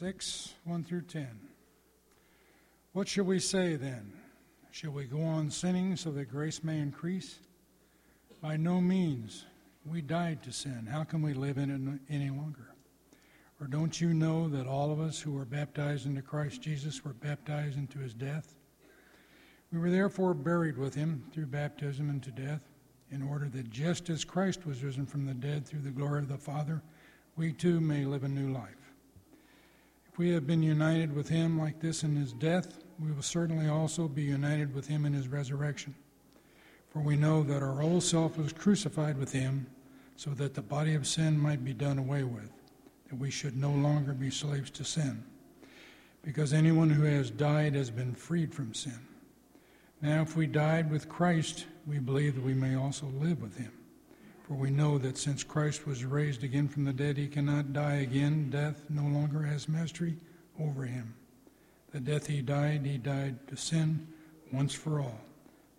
6 1 through 10. What shall we say then? Shall we go on sinning so that grace may increase? By no means. We died to sin. How can we live in it any longer? Or don't you know that all of us who were baptized into Christ Jesus were baptized into his death? We were therefore buried with him through baptism into death, in order that just as Christ was risen from the dead through the glory of the Father, we too may live a new life. If we have been united with him like this in his death, we will certainly also be united with him in his resurrection. For we know that our old self was crucified with him, so that the body of sin might be done away with that we should no longer be slaves to sin, because anyone who has died has been freed from sin. Now, if we died with Christ, we believe that we may also live with him. For we know that since Christ was raised again from the dead, he cannot die again. Death no longer has mastery over him. The death he died, he died to sin once for all.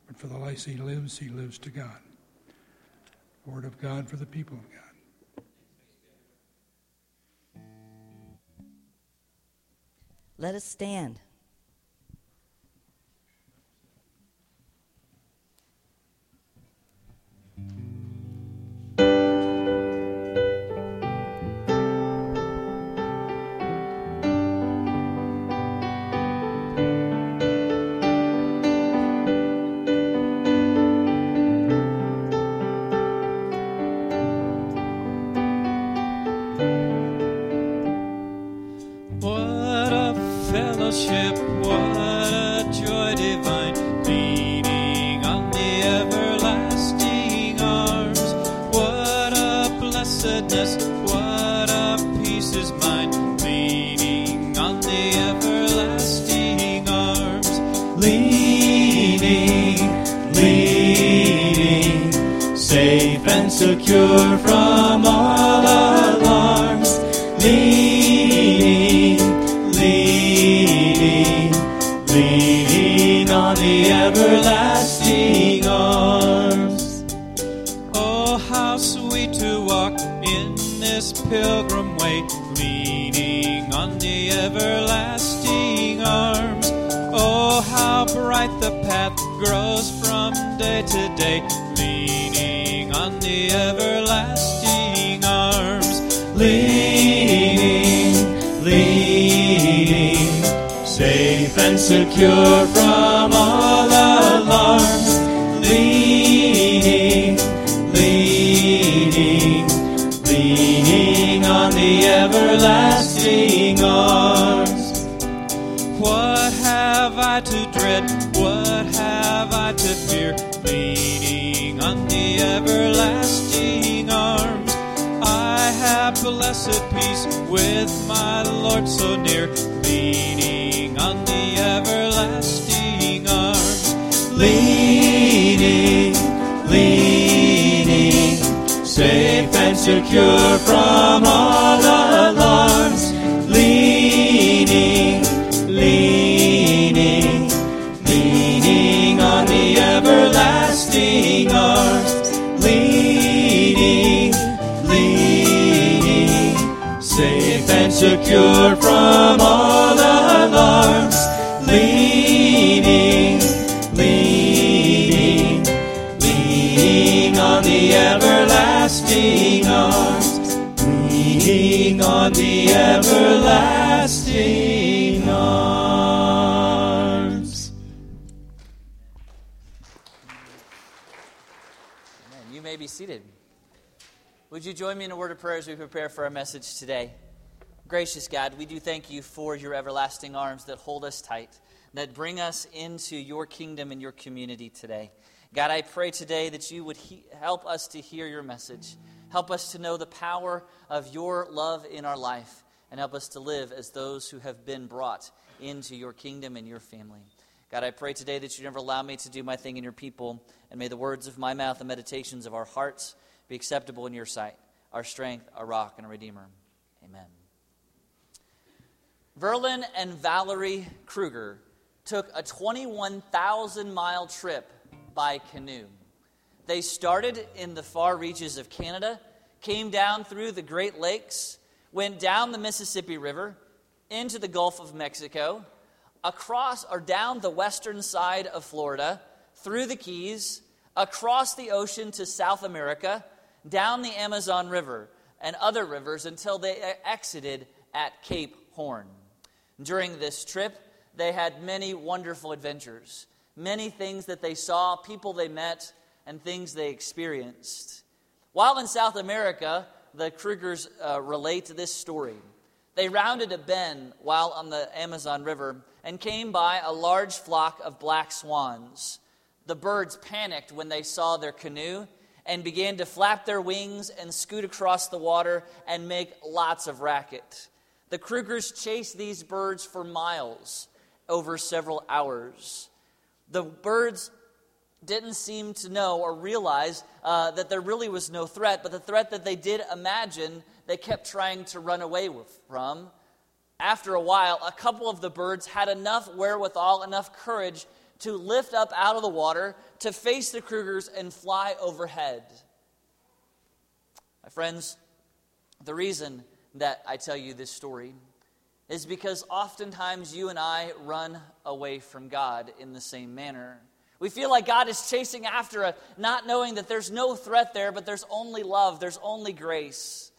But for the life he lives, he lives to God. Word of God for the people of God. Let us stand. This pilgrim way, leaning on the everlasting arms. Oh, how bright the path grows from day to day leaning on the everlasting arms, leaning, leaning, safe and secure from all with my Lord so near, leaning on the everlasting arms. Leaning, leaning, safe and secure from all secure from all alarms, leading, leading, leading on the everlasting arms, leading on the everlasting arms. You may be seated. Would you join me in a word of prayer as we prepare for our message today? Gracious God, we do thank you for your everlasting arms that hold us tight, that bring us into your kingdom and your community today. God, I pray today that you would he- help us to hear your message. Help us to know the power of your love in our life, and help us to live as those who have been brought into your kingdom and your family. God, I pray today that you never allow me to do my thing in your people, and may the words of my mouth and meditations of our hearts be acceptable in your sight, our strength, our rock, and our redeemer. Amen. Verlen and Valerie Kruger took a 21,000 mile trip by canoe. They started in the far reaches of Canada, came down through the Great Lakes, went down the Mississippi River, into the Gulf of Mexico, across or down the western side of Florida, through the Keys, across the ocean to South America, down the Amazon River and other rivers until they exited at Cape Horn. During this trip, they had many wonderful adventures, many things that they saw, people they met, and things they experienced. While in South America, the Krugers uh, relate this story. They rounded a bend while on the Amazon River and came by a large flock of black swans. The birds panicked when they saw their canoe and began to flap their wings and scoot across the water and make lots of racket. The Krugers chased these birds for miles over several hours. The birds didn't seem to know or realize uh, that there really was no threat, but the threat that they did imagine, they kept trying to run away with, from. After a while, a couple of the birds had enough wherewithal, enough courage to lift up out of the water, to face the Krugers and fly overhead. My friends, the reason that I tell you this story is because oftentimes you and I run away from God in the same manner. We feel like God is chasing after us, not knowing that there's no threat there, but there's only love, there's only grace.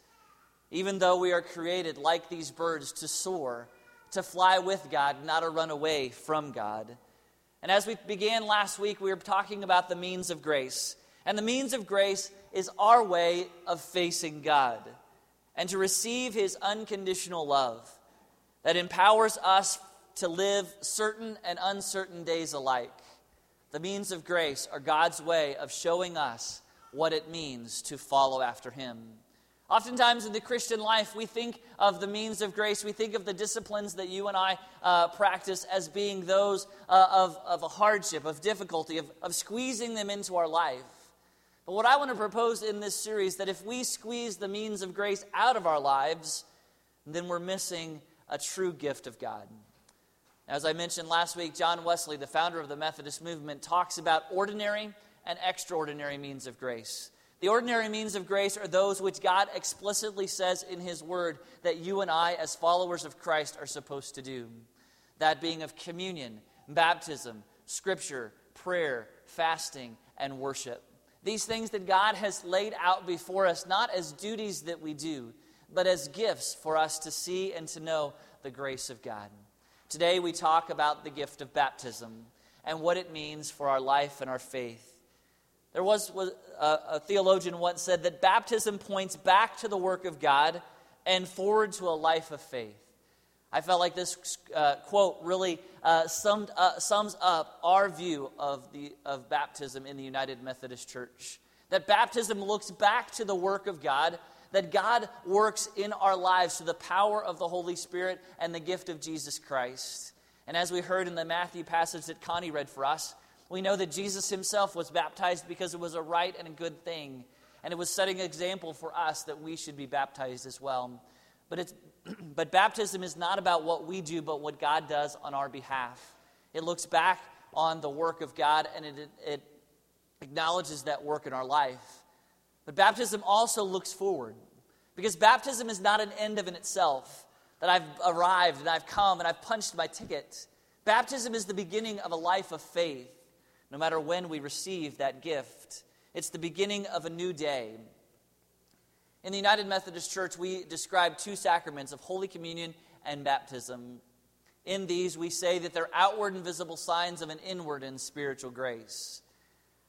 Even though we are created like these birds to soar, to fly with God, not to run away from God. And as we began last week, we were talking about the means of grace. And the means of grace is our way of facing God and to receive His unconditional love that empowers us to live certain and uncertain days alike. The means of grace are God's way of showing us what it means to follow after Him. Oftentimes in the Christian life, we think of the means of grace, we think of the disciplines that you and I uh, practice as being those uh, of, of a hardship, of difficulty, of, of squeezing them into our life. But what I want to propose in this series that if we squeeze the means of grace out of our lives, then we're missing a true gift of God. As I mentioned last week, John Wesley, the founder of the Methodist movement, talks about ordinary and extraordinary means of grace. The ordinary means of grace are those which God explicitly says in His Word that you and I, as followers of Christ, are supposed to do. That being of communion, baptism, scripture, prayer, fasting, and worship. These things that God has laid out before us, not as duties that we do, but as gifts for us to see and to know the grace of God. Today we talk about the gift of baptism and what it means for our life and our faith. There was, was a, a, theologian once said that baptism points back to the work of God and forward to a life of faith. I felt like this uh, quote really uh, summed uh, sums up our view of, the, of baptism in the United Methodist Church. That baptism looks back to the work of God that God works in our lives through the power of the Holy Spirit and the gift of Jesus Christ. And as we heard in the Matthew passage that Connie read for us, we know that Jesus himself was baptized because it was a right and a good thing. And it was setting an example for us that we should be baptized as well. But, it's, but baptism is not about what we do, but what God does on our behalf. It looks back on the work of God and it, it acknowledges that work in our life. But baptism also looks forward because baptism is not an end of in itself that I've arrived and I've come and I've punched my ticket. Baptism is the beginning of a life of faith, no matter when we receive that gift. It's the beginning of a new day. In the United Methodist Church, we describe two sacraments of Holy Communion and baptism. In these, we say that they're outward and visible signs of an inward and spiritual grace.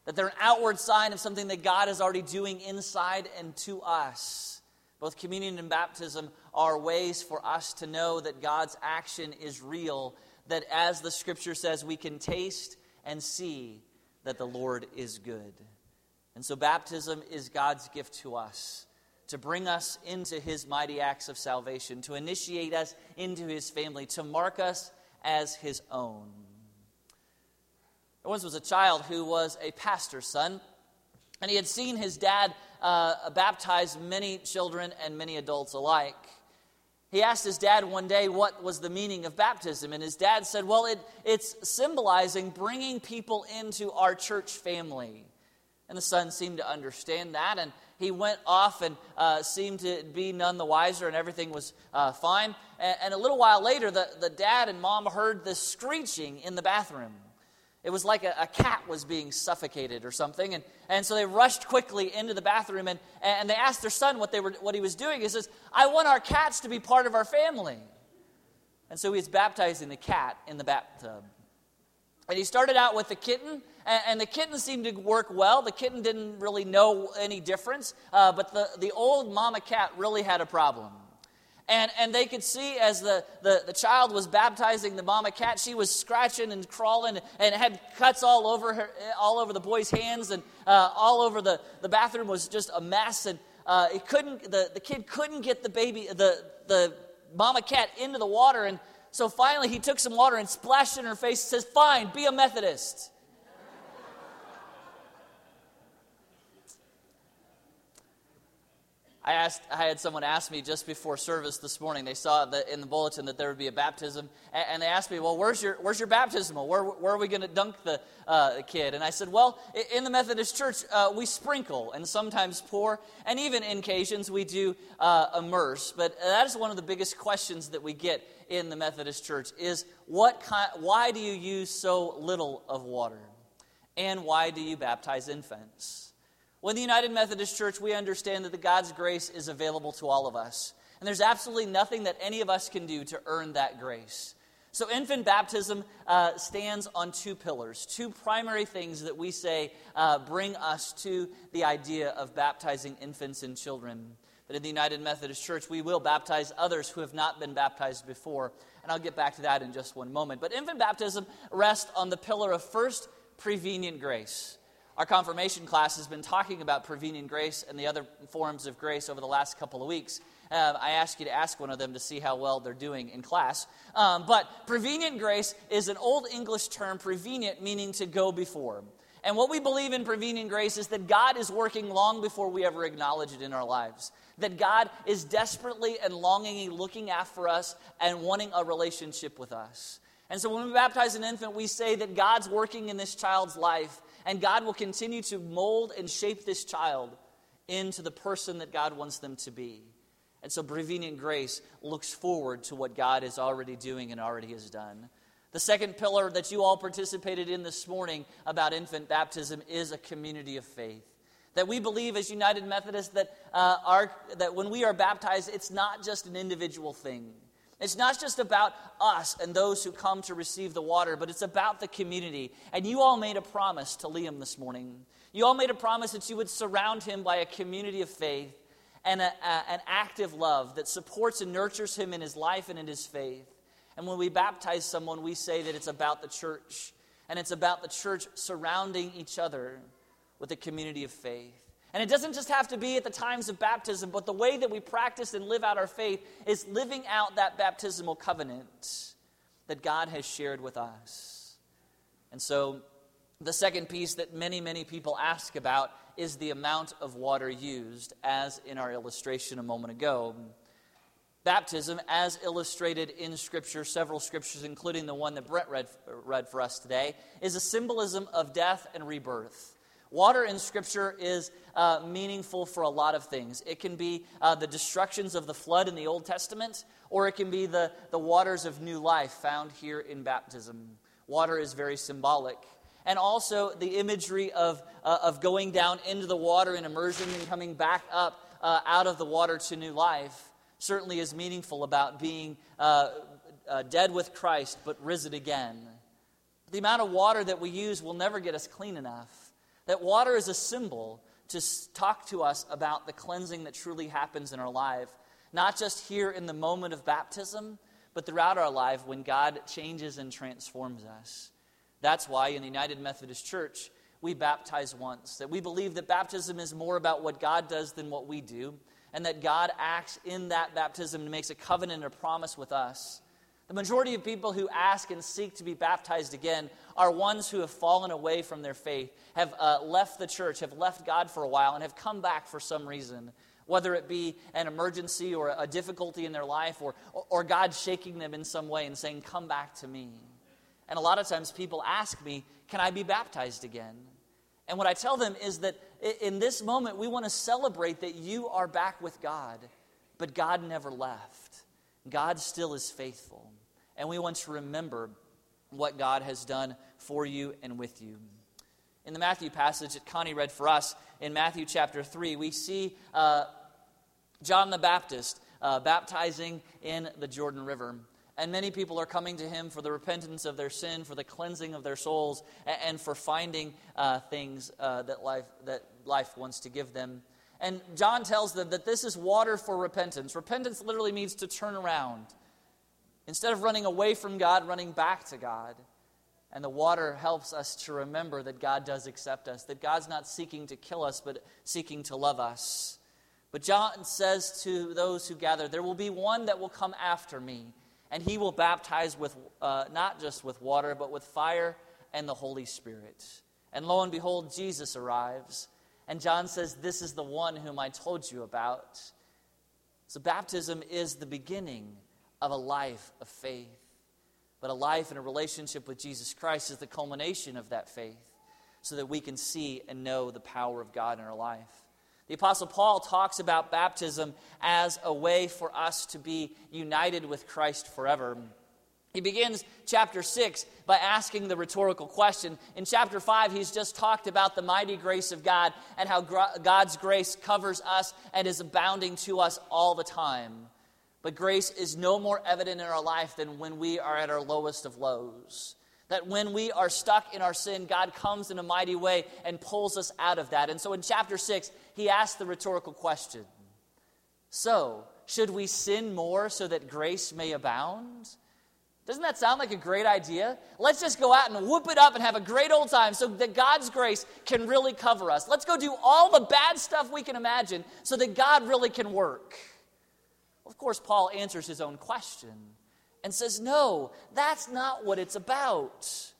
That they're an outward sign of something that God is already doing inside and to us. Both communion and baptism are ways for us to know that God's action is real, that as the scripture says, we can taste and see that the Lord is good. And so, baptism is God's gift to us to bring us into his mighty acts of salvation, to initiate us into his family, to mark us as his own. There once was a child who was a pastor's son, and he had seen his dad uh, baptize many children and many adults alike. He asked his dad one day what was the meaning of baptism, and his dad said, Well, it, it's symbolizing bringing people into our church family. And the son seemed to understand that, and he went off and uh, seemed to be none the wiser, and everything was uh, fine. And, and, a little while later, the, the dad and mom heard this screeching in the bathroom. It was like a, a, cat was being suffocated or something. And, and so they rushed quickly into the bathroom and, and they asked their son what, they were, what he was doing. He says, I want our cats to be part of our family. And so he was baptizing the cat in the bathtub. And he started out with the kitten, and, the kitten seemed to work well. The kitten didn't really know any difference, uh, but the, the old mama cat really had a problem. And, and they could see as the, the, the child was baptizing the mama cat, she was scratching and crawling and had cuts all over her, all over the boy's hands and uh, all over the, the bathroom was just a mess. And uh, it couldn't, the, the kid couldn't get the baby, the, the mama cat into the water. And so finally he took some water and splashed it in her face and says, Fine, be a Methodist. I asked, I had someone ask me just before service this morning. They saw that in the bulletin that there would be a baptism, and, they asked me, "Well, where's your where's your baptismal? Where, where are we going to dunk the, uh, kid?" And I said, "Well, in the Methodist Church, uh, we sprinkle and sometimes pour, and even in occasions we do uh, immerse. But that is one of the biggest questions that we get in the Methodist Church: is what kind, why do you use so little of water, and why do you baptize infants?" Well, in the United Methodist Church, we understand that the God's grace is available to all of us. And there's absolutely nothing that any of us can do to earn that grace. So, infant baptism uh, stands on two pillars, two primary things that we say uh, bring us to the idea of baptizing infants and children. But in the United Methodist Church, we will baptize others who have not been baptized before. And I'll get back to that in just one moment. But infant baptism rests on the pillar of first prevenient grace. Our confirmation class has been talking about prevenient grace and the other forms of grace over the last couple of weeks. Uh, I ask you to ask one of them to see how well they're doing in class. Um, but prevenient grace is an old English term, prevenient meaning to go before. And what we believe in prevenient grace is that God is working long before we ever acknowledge it in our lives. That God is desperately and longingly looking after us and wanting a relationship with us. And so when we baptize an infant, we say that God's working in this child's life and God will continue to mold and shape this child into the person that God wants them to be. And so prevenient grace looks forward to what God is already doing and already has done. The second pillar that you all participated in this morning about infant baptism is a community of faith. That we believe as United Methodists that, uh, our, that when we are baptized, it's not just an individual thing. It's not just about us and those who come to receive the water, but it's about the community. And you all made a promise to Liam this morning. You all made a promise that you would surround him by a community of faith and a, a, an active love that supports and nurtures him in his life and in his faith. And when we baptize someone, we say that it's about the church, and it's about the church surrounding each other with a community of faith. And it doesn't just have to be at the times of baptism, but the way that we practice and live out our faith is living out that baptismal covenant that God has shared with us. And so, the second piece that many, many people ask about is the amount of water used, as in our illustration a moment ago. Baptism, as illustrated in Scripture, several scriptures, including the one that Brett read, read for us today, is a symbolism of death and rebirth. Water in Scripture is uh, meaningful for a lot of things. It can be uh, the destructions of the flood in the Old Testament, or it can be the, the waters of new life found here in baptism. Water is very symbolic. And also the imagery of, uh, of going down into the water in immersion and coming back up uh, out of the water to new life certainly is meaningful about being uh, uh, dead with Christ but risen again. The amount of water that we use will never get us clean enough. That water is a symbol to talk to us about the cleansing that truly happens in our life, not just here in the moment of baptism, but throughout our life when God changes and transforms us. That's why in the United Methodist Church, we baptize once. That we believe that baptism is more about what God does than what we do, and that God acts in that baptism and makes a covenant and a promise with us. The majority of people who ask and seek to be baptized again are ones who have fallen away from their faith, have uh, left the church, have left God for a while, and have come back for some reason. Whether it be an emergency or a difficulty in their life, or, or God shaking them in some way and saying, Come back to me. And a lot of times people ask me, Can I be baptized again? And what I tell them is that in this moment, we want to celebrate that you are back with God, but God never left. God still is faithful. And we want to remember what God has done for you and with you. In the Matthew passage that Connie read for us, in Matthew chapter 3, we see uh, John the Baptist uh, baptizing in the Jordan River. And many people are coming to him for the repentance of their sin, for the cleansing of their souls, and, for finding uh, things uh, that, life, that life wants to give them. And John tells them that this is water for repentance. Repentance literally means to turn around. Instead of running away from God, running back to God. And the water helps us to remember that God does accept us, that God's not seeking to kill us, but seeking to love us. But John says to those who gather, There will be one that will come after me and he will baptize with uh, not just with water, but with fire and the Holy Spirit. And lo and behold, Jesus arrives. And John says, This is the one whom I told you about. So, baptism is the beginning of a life of faith. But a life and a relationship with Jesus Christ is the culmination of that faith so that we can see and know the power of God in our life. The Apostle Paul talks about baptism as a way for us to be united with Christ forever. He begins chapter 6 by asking the rhetorical question. In chapter 5, he's just talked about the mighty grace of God and how God's grace covers us and is abounding to us all the time. But grace is no more evident in our life than when we are at our lowest of lows. That when we are stuck in our sin, God comes in a mighty way and pulls us out of that. And so in chapter 6, he asks the rhetorical question So, should we sin more so that grace may abound? Doesn't that sound like a great idea? Let's just go out and whoop it up and have a great old time so that God's grace can really cover us. Let's go do all the bad stuff we can imagine so that God really can work. Of course, Paul answers his own question and says, No, that's not what it's about.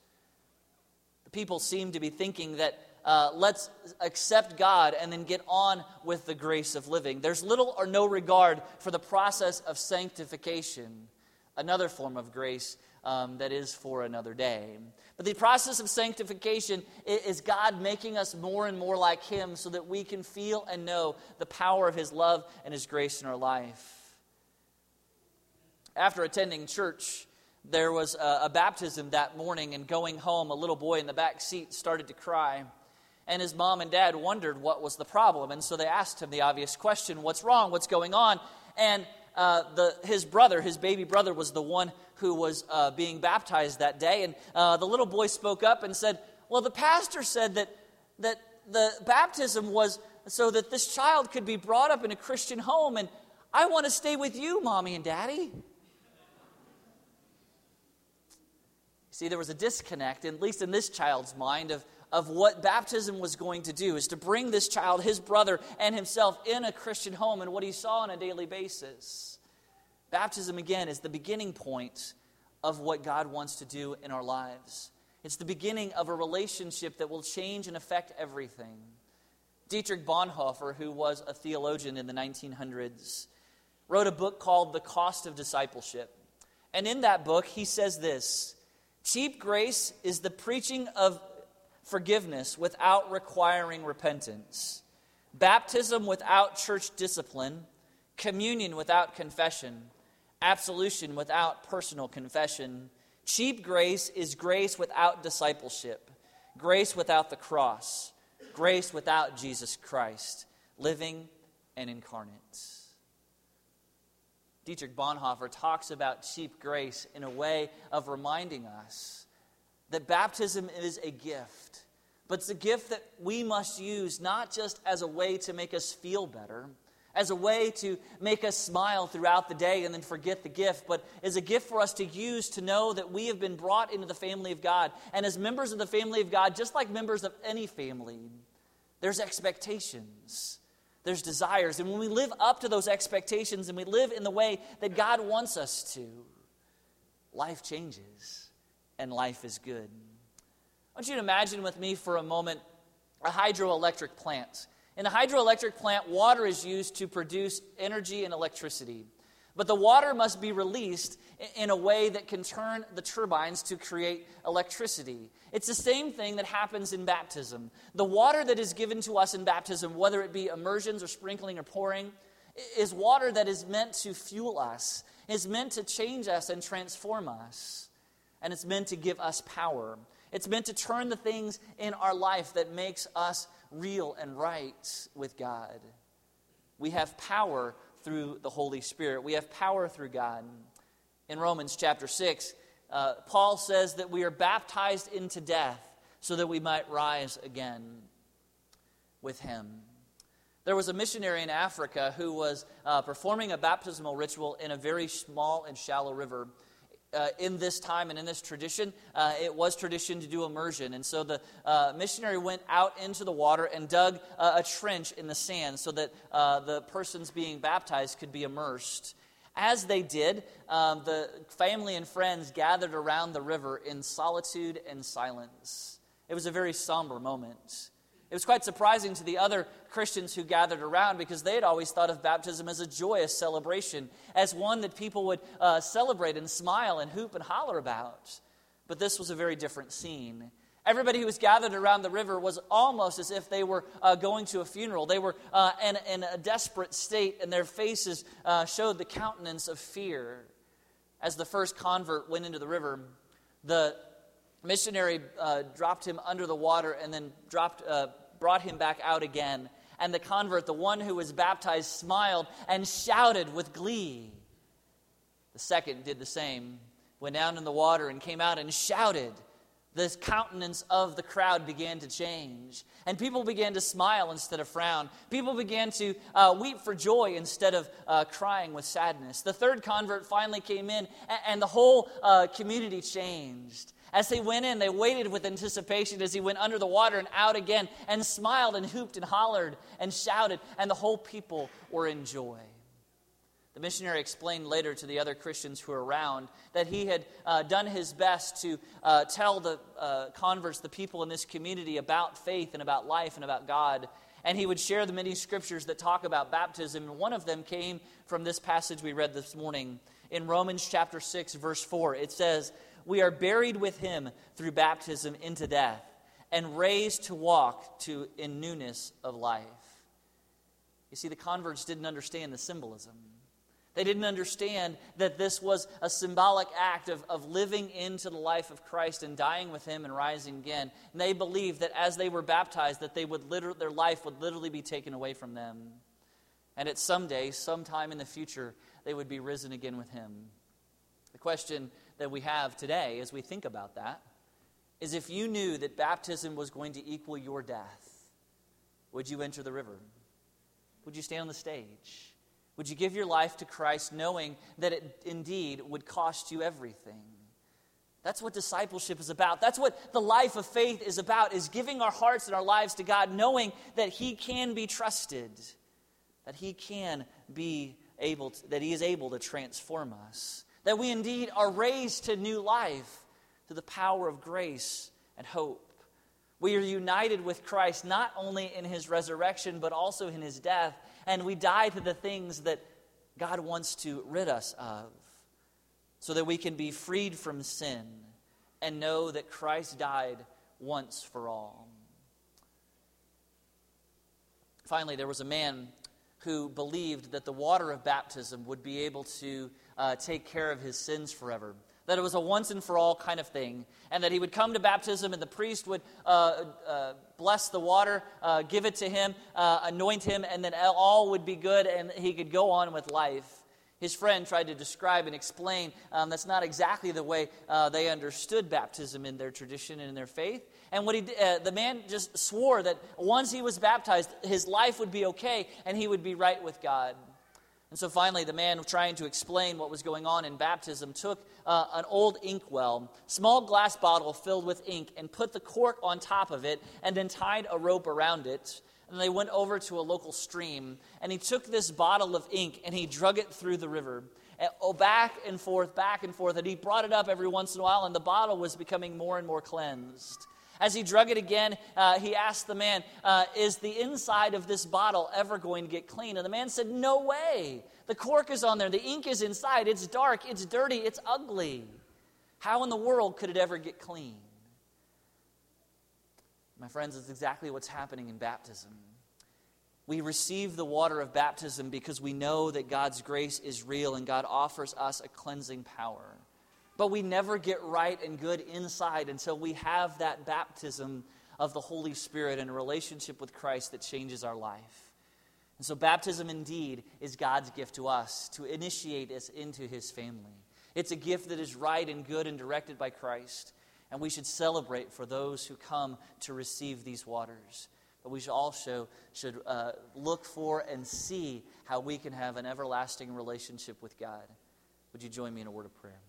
The people seem to be thinking that uh, let's accept God and then get on with the grace of living. There's little or no regard for the process of sanctification, another form of grace um, that is for another day. But the process of sanctification is God making us more and more like Him so that we can feel and know the power of His love and His grace in our life. After attending church, there was a, a, baptism that morning, and going home, a little boy in the back seat started to cry. And his mom and dad wondered what was the problem. And so they asked him the obvious question What's wrong? What's going on? And uh, the, his brother, his baby brother, was the one who was uh, being baptized that day. And uh, the little boy spoke up and said, Well, the pastor said that, that the baptism was so that this child could be brought up in a Christian home. And I want to stay with you, mommy and daddy. See, there was a disconnect, at least in this child's mind, of, of what baptism was going to do, is to bring this child, his brother, and himself in a Christian home and what he saw on a daily basis. Baptism, again, is the beginning point of what God wants to do in our lives. It's the beginning of a relationship that will change and affect everything. Dietrich Bonhoeffer, who was a theologian in the 1900s, wrote a book called The Cost of Discipleship. And in that book, he says this Cheap grace is the preaching of forgiveness without requiring repentance, baptism without church discipline, communion without confession, absolution without personal confession. Cheap grace is grace without discipleship, grace without the cross, grace without Jesus Christ, living and incarnate. Dietrich Bonhoeffer talks about cheap grace in a way of reminding us that baptism is a gift, but it's a gift that we must use not just as a way to make us feel better, as a way to make us smile throughout the day and then forget the gift, but as a gift for us to use to know that we have been brought into the family of God. And as members of the family of God, just like members of any family, there's expectations there's desires. And when we live up to those expectations and we live in the way that God wants us to, life changes and life is good. I want you to imagine with me for a moment a hydroelectric plant. In a hydroelectric plant, water is used to produce energy and electricity. But the water must be released in a way that can turn the turbines to create electricity. It's the same thing that happens in baptism. The water that is given to us in baptism, whether it be immersions or sprinkling or pouring, is water that is meant to fuel us, is meant to change us and transform us, and it's meant to give us power. It's meant to turn the things in our life that makes us real and right with God. We have power through the Holy Spirit. We have power through God. In Romans chapter 6, uh, Paul says that we are baptized into death so that we might rise again with him. There was a missionary in Africa who was uh, performing a baptismal ritual in a very small and shallow river uh, in this time and in this tradition, uh, it was tradition to do immersion. And so the uh, missionary went out into the water and dug a trench in the sand so that uh, the persons being baptized could be immersed. As they did, um, the family and friends gathered around the river in solitude and silence. It was a very somber moment. It was quite surprising to the other Christians who gathered around because they had always thought of baptism as a joyous celebration, as one that people would uh, celebrate and smile and hoop and holler about. But this was a very different scene. Everybody who was gathered around the river was almost as if they were uh, going to a funeral. They were uh, in, in, a desperate state, and their faces uh, showed the countenance of fear. As the first convert went into the river, the missionary uh, dropped him under the water and then dropped uh, brought him back out again. And the convert, the one who was baptized, smiled and shouted with glee. The second did the same, went down in the water and came out and shouted. The countenance of the crowd began to change, and people began to smile instead of frown. People began to uh, weep for joy instead of uh, crying with sadness. The third convert finally came in, and, and the whole uh, community changed. As they went in, they waited with anticipation as he went under the water and out again, and smiled and hooped and hollered and shouted, and the whole people were in joy. The missionary explained later to the other Christians who were around that he had uh, done his best to uh, tell the uh, converts, the people in this community, about faith and about life and about God. And he would share the many scriptures that talk about baptism. And one of them came from this passage we read this morning in Romans chapter 6, verse 4. It says, we are buried with him through baptism into death and raised to walk to in newness of life. You see, the converts didn't understand the symbolism. They didn't understand that this was a symbolic act of, of living into the life of Christ and dying with him and rising again. And they believed that as they were baptized, that they would liter- their life would literally be taken away from them. And at some day, sometime in the future, they would be risen again with him. The question that we have today as we think about that is if you knew that baptism was going to equal your death, would you enter the river? Would you stand on the stage? Would you give your life to Christ knowing that it indeed would cost you everything? That's what discipleship is about. That's what the life of faith is about is giving our hearts and our lives to God knowing that he can be trusted, that he can be able to, that he is able to transform us that we indeed are raised to new life through the power of grace and hope. We are united with Christ not only in his resurrection, but also in his death, and we die to the things that God wants to rid us of so that we can be freed from sin and know that Christ died once for all. Finally, there was a man who believed that the water of baptism would be able to uh, take care of his sins forever. That it was a once and for all kind of thing. And that he would come to baptism and the priest would uh, uh, bless the water, uh, give it to him, uh, anoint him, and then all would be good and he could go on with life. His friend tried to describe and explain um, that's not exactly the way uh, they understood baptism in their tradition and in their faith. And what he, uh, the man just swore that once he was baptized, his life would be okay and he would be right with God. And so finally, the man trying to explain what was going on in baptism took uh, an old inkwell, small glass bottle filled with ink, and put the cork on top of it, and then tied a rope around it. And they went over to a local stream, and he took this bottle of ink and he drug it through the river. And, oh, back and forth, back and forth. And he brought it up every once in a while, and the bottle was becoming more and more cleansed. As he drug it again, uh, he asked the man, uh, Is the inside of this bottle ever going to get clean? And the man said, No way. The cork is on there, the ink is inside, it's dark, it's dirty, it's ugly. How in the world could it ever get clean? My friends, it's exactly what's happening in baptism. We receive the water of baptism because we know that God's grace is real and God offers us a cleansing power. But we never get right and good inside until we have that baptism of the Holy Spirit and a relationship with Christ that changes our life. And so, baptism indeed is God's gift to us to initiate us into his family. It's a gift that is right and good and directed by Christ. And we should celebrate for those who come to receive these waters. But we should also should uh, look for and see how we can have an everlasting relationship with God. Would you join me in a word of prayer?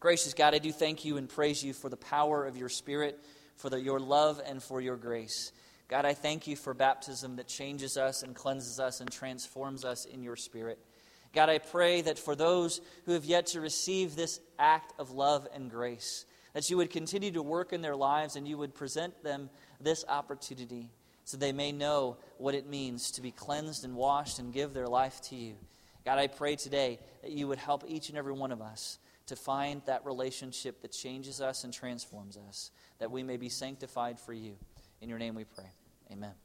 Gracious God, I do thank you and praise you for the power of your Spirit, for the, your love, and for your grace. God, I thank you for baptism that changes us and cleanses us and transforms us in your Spirit. God, I pray that for those who have yet to receive this act of love and grace, that you would continue to work in their lives and you would present them this opportunity so they may know what it means to be cleansed and washed and give their life to you. God, I pray today that you would help each and every one of us to find that relationship that changes us and transforms us, that we may be sanctified for you. In your name we pray. Amen.